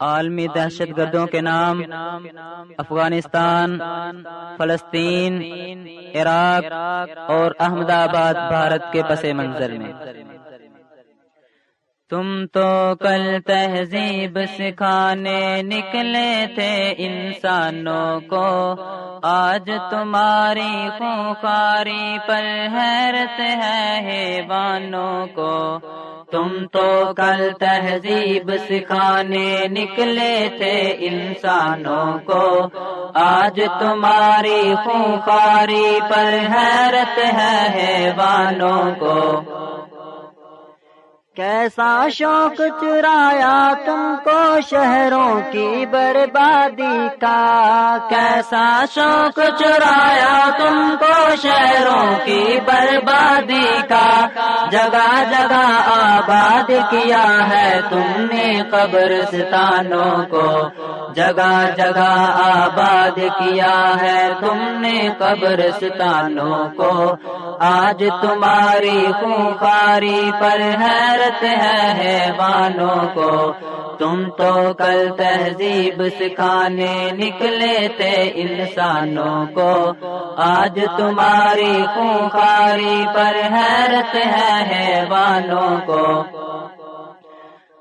عالمی دہشت گردوں کے نام افغانستان فلسطین عراق اور احمد آباد بھارت کے پس منظر میں۔ تم تو کل تہذیب سکھانے نکلے تھے انسانوں کو۔ آج تمہاری خوخاری پر حیرت ہے حیوانوں کو۔ تم تو کل تہذیب سکھانے نکلے تھے انسانوں کو۔ آج تمہاری خوفاری پر حیرت ہے حیوانوں کو۔ کیسا شوق چرایا تم کو شہروں کی بربادی کا؟ کیسا شوق چرایا تم کو شہروں کی بربادی کا؟ جگہ جگہ آباد کیا ہے تم نے قبرستانوں کو۔ جگہ جگہ آباد کیا ہے تم نے قبرستانوں کو۔ آج تمہاری خوفاری پر حیرت ہے، حیوانوں کو۔ تم تو کل تہذیب سکھانے نکلے تھے انسانوں کو۔ آج تمہاری خوفاری پر حیرت ہے، حیوانوں کو۔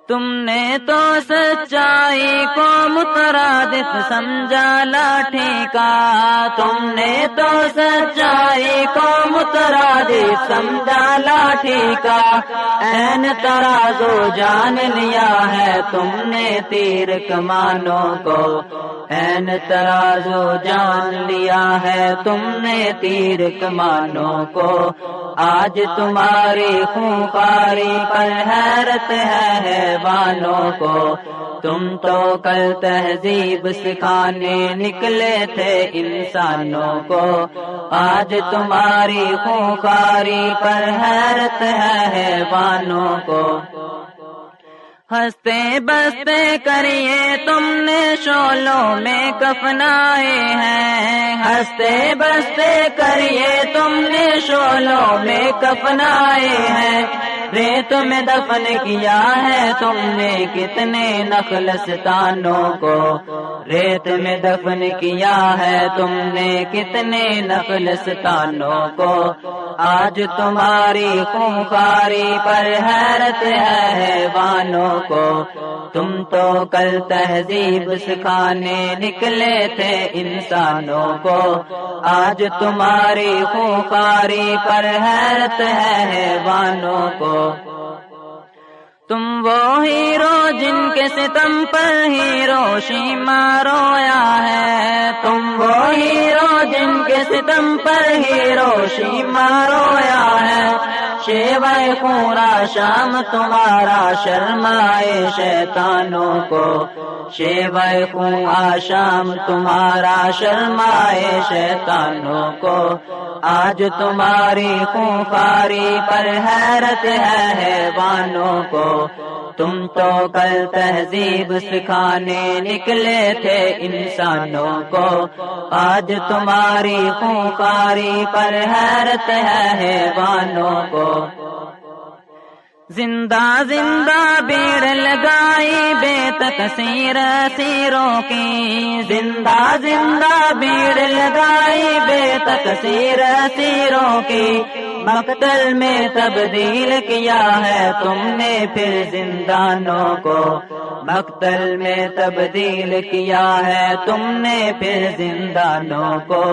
تم نے تو سچائی کو مترادف سمجھا لاٹھی کا تم نے تو سچائی کو مترادف سمجھا لاٹھی کا این ترازو جان لیا ہے تم نے تیر کمانوں کو۔ این ترازو جان لیا ہے تم نے تیر کمانوں کو۔ آج تمہاری خوفاری پر حیرت ہے حیوانوں کو۔ تم تو کل تہذیب سکھانے نکلے تھے انسانوں کو۔ آج تمہاری خوخاری پر حیرت ہے حیوانوں کو۔ ہنستے بستے کریے تم نے شولوں میں کفنائے ہیں۔ ہنستے بستے کریے تم نے شولوں میں کفنائے ہیں۔ ریت میں دفن کیا ہے؟ تم نے کتنے نخلستانوں کو ریت میں دفن کیا ہے؟ تم نے کتنے نخلستانوں کو آج تمہاری خوخاری پر حیرت ہے حیوانوں کو۔ تم تو کل تہذیب سکھانے نکلے تھے انسانوں کو۔ آج تمہاری خوخاری پر حیرت ہے حیوانوں کو۔ تم وہ ہیرو جن کے ستم پر ہی روشی مارویا ہے۔ تم وہ ہیرو جن کے ستم پر ہی روشی مارویا ہے۔ شیوے پورا شام تمہارا شرمائے شیطانوں کو۔ شیوائے پورا شام تمہارا شرمائے شیطانوں کو۔ آج تمہاری خوفاری پر حیرت ہے حیوانوں کو۔ تم تو کل تہذیب سکھانے نکلے تھے انسانوں کو۔ آج تمہاری خوفاری پر حیرت ہے حیوانوں کو۔ زندہ زندہ بیڑ لگائی بے تکثیر سیروں کی۔ زندہ زندہ بیڑ لگائی بے تکثیر سیروں کی۔ مقتل میں تبدیل کیا ہے تم نے پھر زندانوں کو مقتل میں تبدیل کیا ہے تم نے پھر زندانوں کو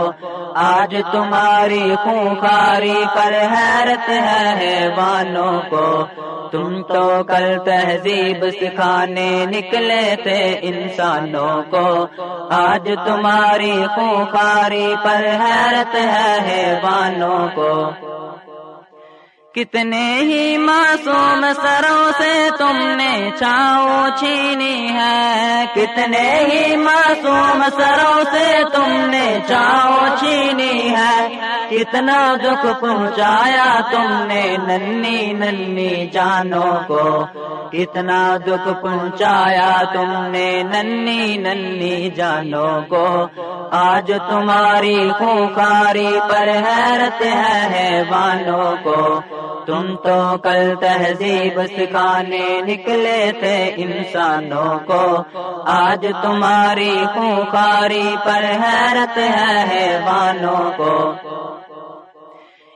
آج تمہاری خوخاری پر حیرت ہے حیوانوں کو تم تو کل تہذیب سکھانے نکلے تھے انسانوں کو آج تمہاری خوخاری پر حیرت ہے حیوانوں کو کتنے ہی معصوم سروں سے تم نے چھاؤ چھینی ہے۔ کتنے ہی معصوم سروں سے تم نے چھاؤ چھینی ہے۔ کتنا دکھ پہنچایا تم نے ننی ننی جانوں کو۔ کتنا دکھ پہنچایا تم نے ننی ننی جانوں کو۔ آج تمہاری خوخاری پر حیرت ہے حیوانوں کو۔ تم تو کل تہذیب سکھانے نکلے تھے انسانوں کو۔ آج تمہاری خوخاری پر حیرت ہے حیوانوں کو۔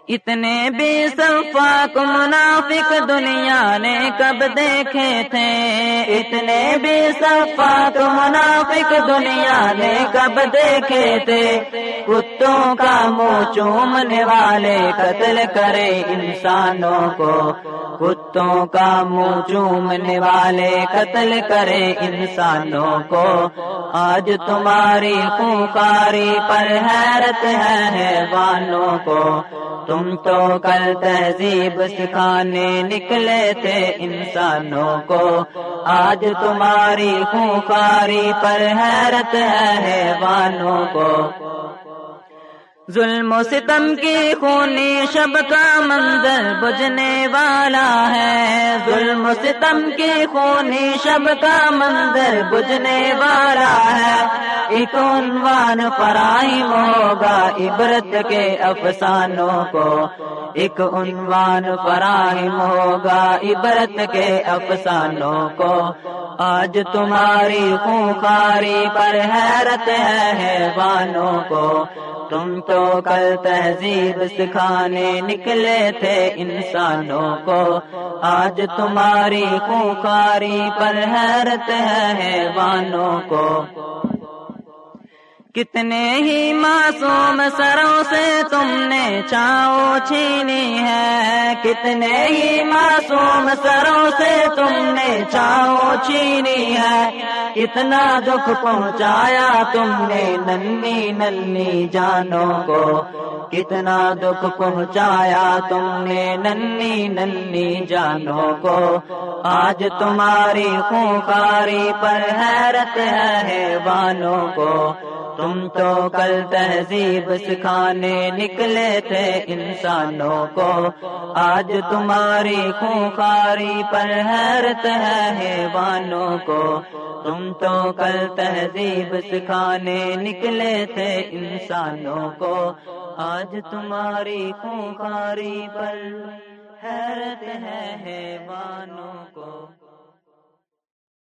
اتنے بے صفاق منافق دنیا نے کب دیکھے تھے؟ اتنے بے صفاق منافق دنیا نے کب دیکھے تھے؟ کتوں کا منہ چومنے والے قتل کرے انسانوں کو؟ کتوں کا منہ چومنے والے قتل کرے انسانوں کو؟ آج تمہاری خوکاری پر حیرت ہے حیوانوں کو۔ تم تو کل تہذیب سکھانے نکلے تھے انسانوں کو۔ آج تمہاری خوفاری پر حیرت ہے حیوانوں کو۔ ظلم و ستم کی خونی شب کا منظر بجنے والا ہے۔ ظلم و ستم کی خونی شب کا منظر بجنے والا ہے۔ ایک عنوان فراہم ہوگا عبرت کے افسانوں کو۔ ایک عنوان فراہم ہوگا عبرت کے افسانوں کو۔ آج تمہاری خوخاری پر حیرت ہے، حیوانوں کو۔ تم تو کل تہذیب سکھانے نکلے تھے انسانوں کو۔ آج تمہاری خوخاری پر حیرت ہے، حیوانوں کو۔ کتنے ہی معصوم سروں سے تم نے چاؤ چھینی ہے۔ کتنے ہی معصوم سروں سے تم نے چاؤ چھینی ہے۔ کتنا دکھ پہنچایا تم نے ننی ننی جانوں کو۔ کتنا دکھ پہنچایا تم نے ننی ننی جانوں کو۔ آج تمہاری خوکاری پر حیرت ہے بانوں کو۔ تم تو کل تہذیب سکھانے نکلے تھے انسانوں کو۔ آج تمہاری خوخاری پر حیرت ہے حیوانوں کو۔ تم تو کل تہذیب سکھانے نکلے تھے انسانوں کو۔ آج تمہاری خوخاری پر حیرت ہے حیوانوں کو۔